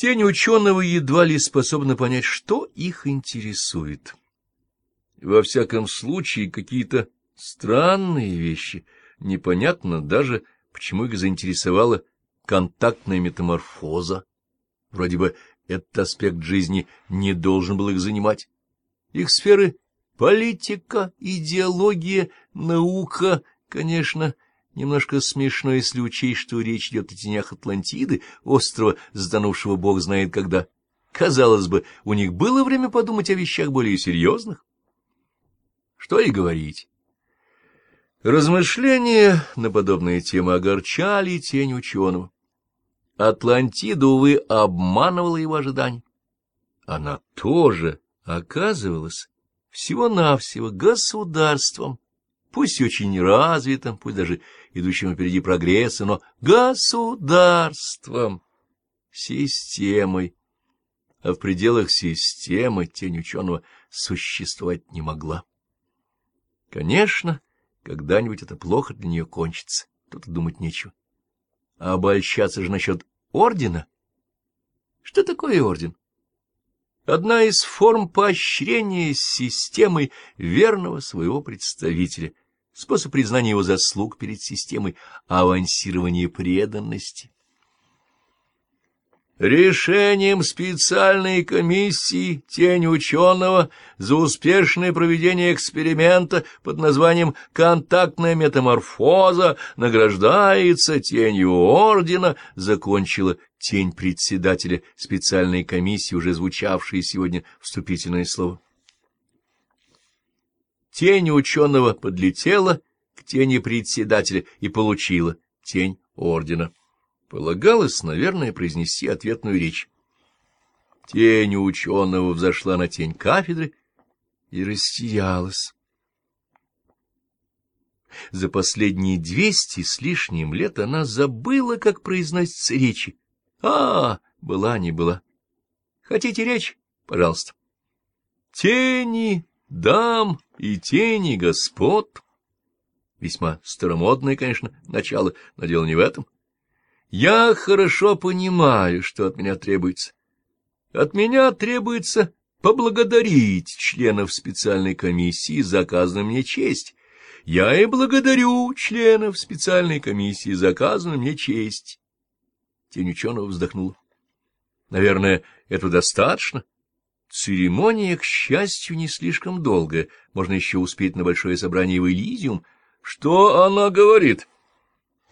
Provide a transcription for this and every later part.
Тень ученого едва ли способна понять, что их интересует. Во всяком случае, какие-то странные вещи. Непонятно даже, почему их заинтересовала контактная метаморфоза. Вроде бы этот аспект жизни не должен был их занимать. Их сферы — политика, идеология, наука, конечно, немножко смешно, если учесть, что речь идет о тенях Атлантиды, острова, сданувшего бог знает когда. Казалось бы, у них было время подумать о вещах более серьезных. Что и говорить. Размышления на подобные темы огорчали тень ученого. Атлантида, увы, обманывала его ожидания. Она тоже оказывалась всего-навсего государством, пусть очень развитым, пусть даже идущим впереди прогресса, но государством, системой. А в пределах системы тень ученого существовать не могла. Конечно, когда-нибудь это плохо для нее кончится, тут думать нечего. А обольщаться же насчет ордена? Что такое орден? Одна из форм поощрения системой верного своего представителя, способ признания его заслуг перед системой, авансирование преданности. Решением специальной комиссии «Тень ученого» за успешное проведение эксперимента под названием «Контактная метаморфоза» награждается тенью ордена, закончила тень председателя специальной комиссии, уже звучавшее сегодня вступительное слово. Тень ученого подлетела к тени председателя и получила тень ордена. Полагалось, наверное, произнести ответную речь. Тень ученого взошла на тень кафедры и растерялась. За последние двести с лишним лет она забыла, как произносятся речи. А, была не была. Хотите речь? Пожалуйста. Тени дам и тени господ. Весьма старомодное, конечно, начало, но дело не в этом. Я хорошо понимаю, что от меня требуется. От меня требуется поблагодарить членов специальной комиссии за оказанную мне честь. Я и благодарю членов специальной комиссии за оказанную мне честь. Тень ученого вздохнула. Наверное, этого достаточно. Церемония, к счастью, не слишком долгая. Можно еще успеть на большое собрание в Элизиум. Что она говорит? —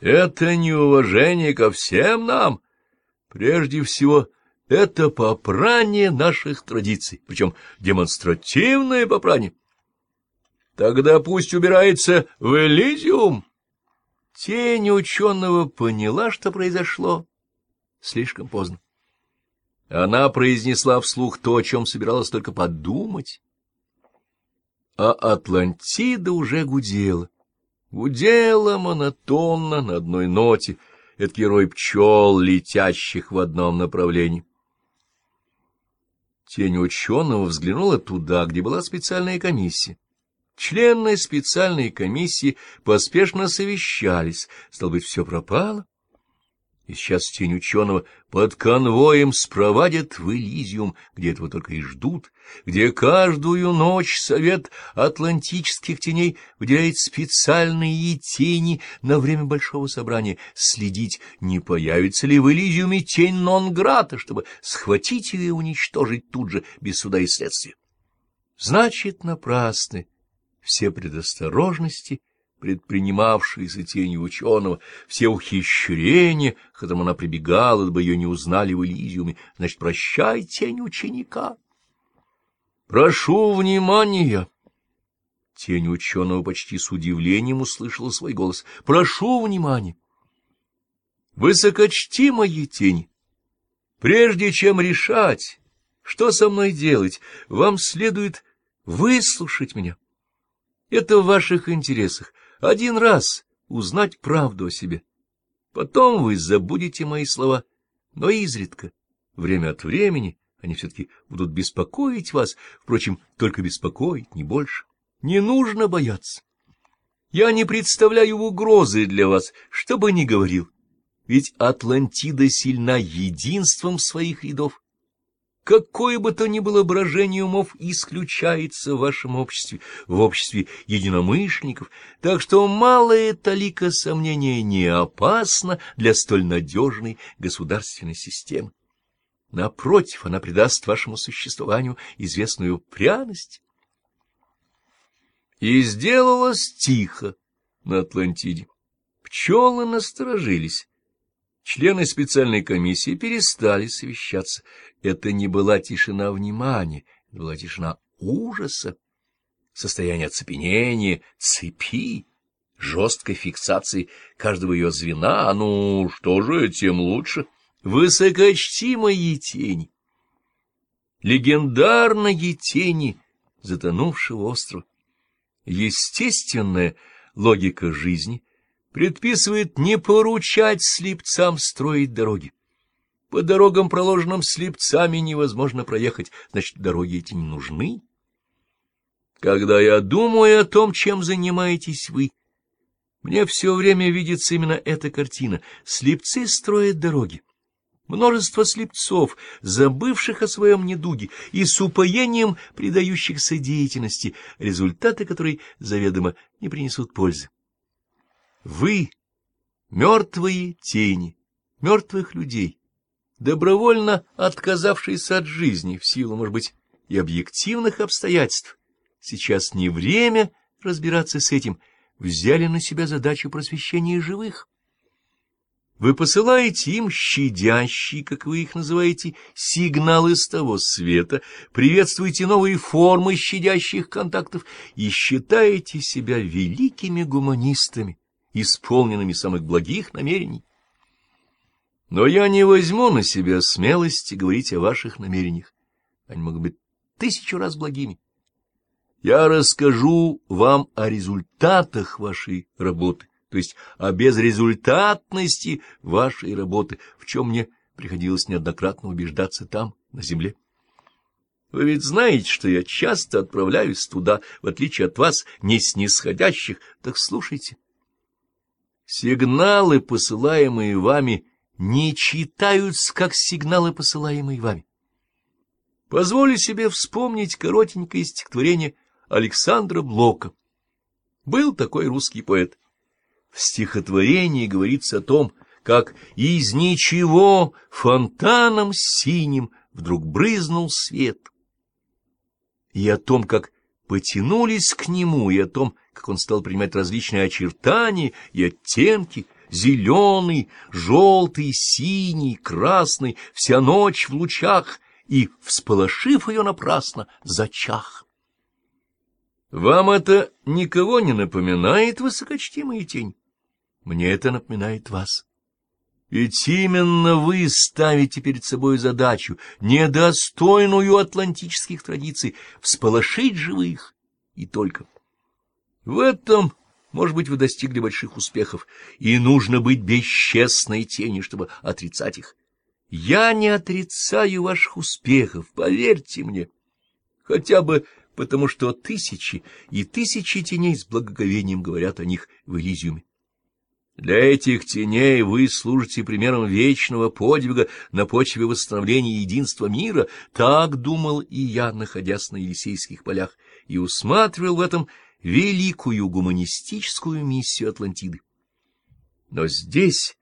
это неуважение ко всем нам. Прежде всего, это попрание наших традиций, причем демонстративное попрание. Тогда пусть убирается в Элизиум. Тень ученого поняла, что произошло. Слишком поздно. Она произнесла вслух то, о чем собиралась только подумать. А Атлантида уже гудела. Гудела монотонно на одной ноте, это герой пчел, летящих в одном направлении. Тень ученого взглянула туда, где была специальная комиссия. Члены специальной комиссии поспешно совещались, стало быть, все пропало. И сейчас тень ученого под конвоем спровадят в Элизиум, где этого только и ждут, где каждую ночь совет атлантических теней выделяет специальные тени на время большого собрания, следить, не появится ли в Элизиуме тень нон-грата, чтобы схватить ее и уничтожить тут же, без суда и следствия. Значит, напрасны все предосторожности предпринимавшиеся тенью ученого, все ухищрения, к которым она прибегала, дабы ее не узнали в Элизиуме, значит, прощай, тень ученика. Прошу внимания. Тень ученого почти с удивлением услышала свой голос. Прошу внимания. Высокочтимые тень, прежде чем решать, что со мной делать, вам следует выслушать меня. Это в ваших интересах один раз узнать правду о себе. Потом вы забудете мои слова, но изредка, время от времени, они все-таки будут беспокоить вас, впрочем, только беспокоить, не больше. Не нужно бояться. Я не представляю угрозы для вас, что бы ни говорил. Ведь Атлантида сильна единством своих рядов. Какое бы то ни было брожение умов исключается в вашем обществе, в обществе единомышленников, так что малая талика сомнения не опасна для столь надежной государственной системы. Напротив, она придаст вашему существованию известную пряность. И сделалось тихо на Атлантиде. Пчелы насторожились. Члены специальной комиссии перестали совещаться. Это не была тишина внимания, это была тишина ужаса, состояние оцепенения, цепи, жесткой фиксации каждого ее звена. Ну, что же, тем лучше. Высокочтимые тени, легендарные тени затонувшего острова. Естественная логика жизни предписывает не поручать слепцам строить дороги. По дорогам, проложенным слепцами, невозможно проехать, значит, дороги эти не нужны. Когда я думаю о том, чем занимаетесь вы, мне все время видится именно эта картина. Слепцы строят дороги. Множество слепцов, забывших о своем недуге и с упоением предающихся деятельности, результаты которой заведомо не принесут пользы. Вы — мертвые тени, мертвых людей, добровольно отказавшиеся от жизни в силу, может быть, и объективных обстоятельств. Сейчас не время разбираться с этим, взяли на себя задачу просвещения живых. Вы посылаете им щадящие, как вы их называете, сигналы с того света, приветствуете новые формы щадящих контактов и считаете себя великими гуманистами, исполненными самых благих намерений. Но я не возьму на себя смелости говорить о ваших намерениях. Они могут быть тысячу раз благими. Я расскажу вам о результатах вашей работы то есть о безрезультатности вашей работы, в чем мне приходилось неоднократно убеждаться там, на земле. Вы ведь знаете, что я часто отправляюсь туда, в отличие от вас, не снисходящих, так слушайте. Сигналы, посылаемые вами, не читаются, как сигналы, посылаемые вами. Позволю себе вспомнить коротенькое стихотворение Александра Блока. Был такой русский поэт. В стихотворении говорится о том, как из ничего фонтаном синим вдруг брызнул свет. И о том, как потянулись к нему, и о том, как он стал принимать различные очертания и оттенки, зеленый, желтый, синий, красный, вся ночь в лучах, и, всполошив ее напрасно, зачах. Вам это никого не напоминает, высокочтимая тень? Мне это напоминает вас. Ведь именно вы ставите перед собой задачу, недостойную атлантических традиций, всполошить живых и только. В этом, может быть, вы достигли больших успехов, и нужно быть бесчестной тени, чтобы отрицать их. Я не отрицаю ваших успехов, поверьте мне, хотя бы потому что тысячи и тысячи теней с благоговением говорят о них в Элизиуме. Для этих теней вы служите примером вечного подвига на почве восстановления единства мира. Так думал и я, находясь на Елисейских полях, и усматривал в этом великую гуманистическую миссию Атлантиды. Но здесь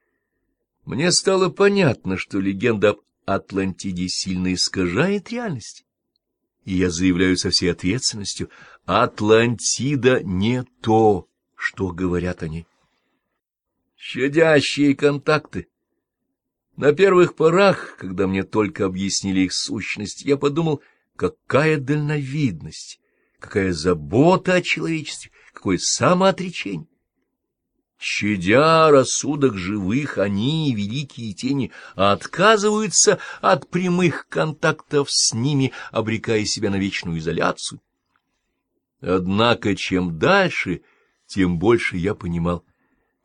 мне стало понятно, что легенда об Атлантиде сильно искажает реальность. И я заявляю со всей ответственностью, Атлантида не то, что говорят они щадящие контакты. На первых порах, когда мне только объяснили их сущность, я подумал, какая дальновидность, какая забота о человечестве, какое самоотречение. Щадя рассудок живых, они, великие тени, отказываются от прямых контактов с ними, обрекая себя на вечную изоляцию. Однако, чем дальше, тем больше я понимал,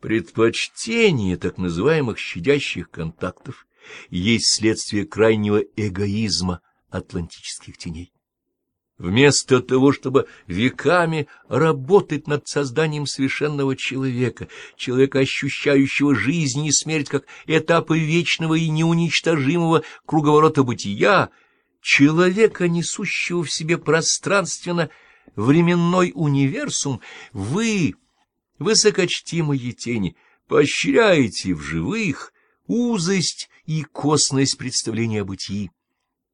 Предпочтение так называемых щадящих контактов есть следствие крайнего эгоизма атлантических теней. Вместо того, чтобы веками работать над созданием совершенного человека, человека, ощущающего жизнь и смерть как этапы вечного и неуничтожимого круговорота бытия, человека, несущего в себе пространственно-временной универсум, вы, высокочтимые тени, поощряете в живых узость и косность представления о бытии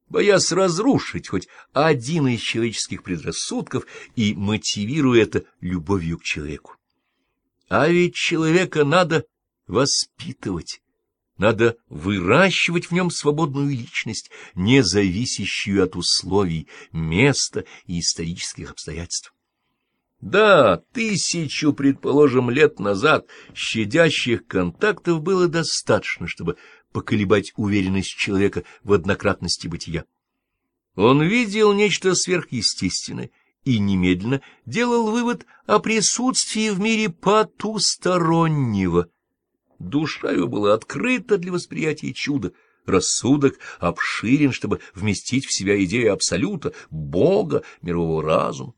боясь разрушить хоть один из человеческих предрассудков и мотивируя это любовью к человеку. А ведь человека надо воспитывать, надо выращивать в нем свободную личность, не зависящую от условий, места и исторических обстоятельств. Да, тысячу, предположим, лет назад щадящих контактов было достаточно, чтобы поколебать уверенность человека в однократности бытия. Он видел нечто сверхъестественное и немедленно делал вывод о присутствии в мире потустороннего. Душа его была открыта для восприятия чуда, рассудок обширен, чтобы вместить в себя идею Абсолюта, Бога, мирового разума.